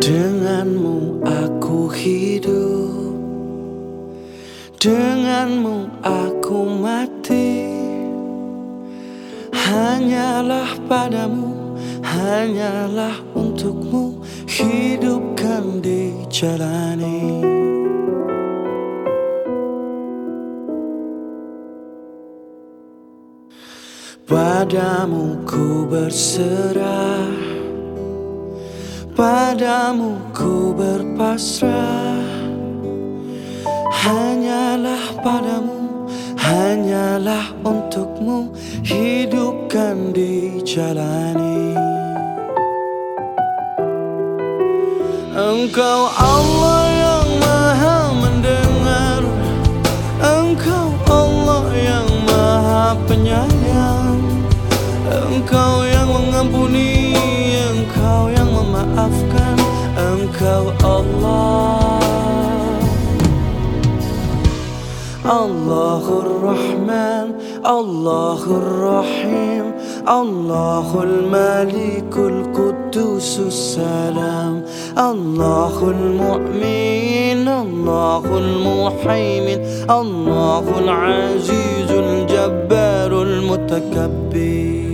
Denganmu aku hidup. Denganmu aku mati. Hanyalah padamu Hanyalah untukmu. Hidupkan dijalani Padamu ku berserah Padamu ku berpasrah. Hanyalah padamu Hanyalah untukmu Hidupkan dijalani. Engkau Allah yang maha mendengar. Engkau Allah yang maha penyayang. Engkau yang mengampuni yang memaafkan Engkau Allah Allahur Rahman Allahur Rahim Allahul Malikul Qudusus Salam Allahul Mu'min Allahul Muhaimin Allahul Azizul Jabbarul Mutakabbir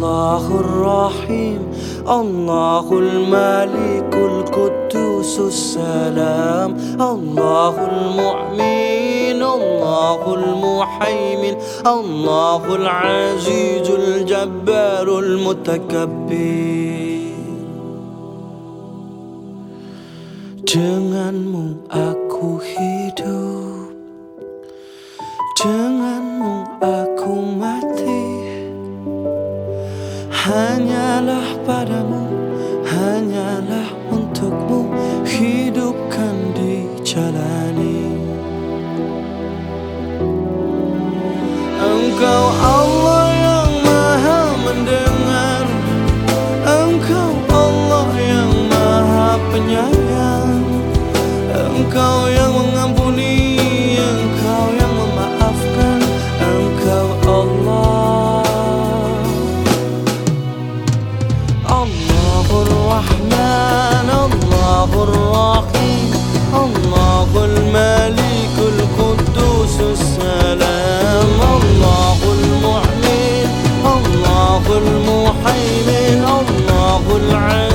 الله الرحيم الله الملك القدوس السلام الله المؤمن الله المحيمن الله العزيز الجبار المتكبر. Denganmu aku hidup. Denganmu aku mati. Hanyalah padamu Hanyalah untukmu. Hidupkan dijalani Engkau الله المحيمن الله العين.